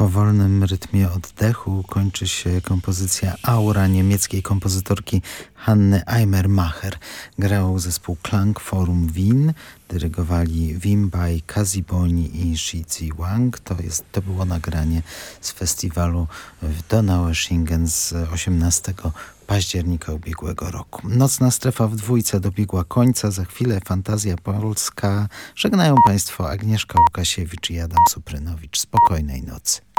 powolnym rytmie oddechu kończy się kompozycja Aura niemieckiej kompozytorki Hanny Eimermacher. Grał zespół Klang Forum Wien, dyrygowali Wim Bai, Kaziboni i Shizi Wang. To, jest, to było nagranie z festiwalu w Donaueschingen z 18 października ubiegłego roku. Nocna strefa w dwójce dobiegła końca. Za chwilę Fantazja Polska. Żegnają Państwo Agnieszka Łukasiewicz i Adam Suprynowicz. Spokojnej nocy.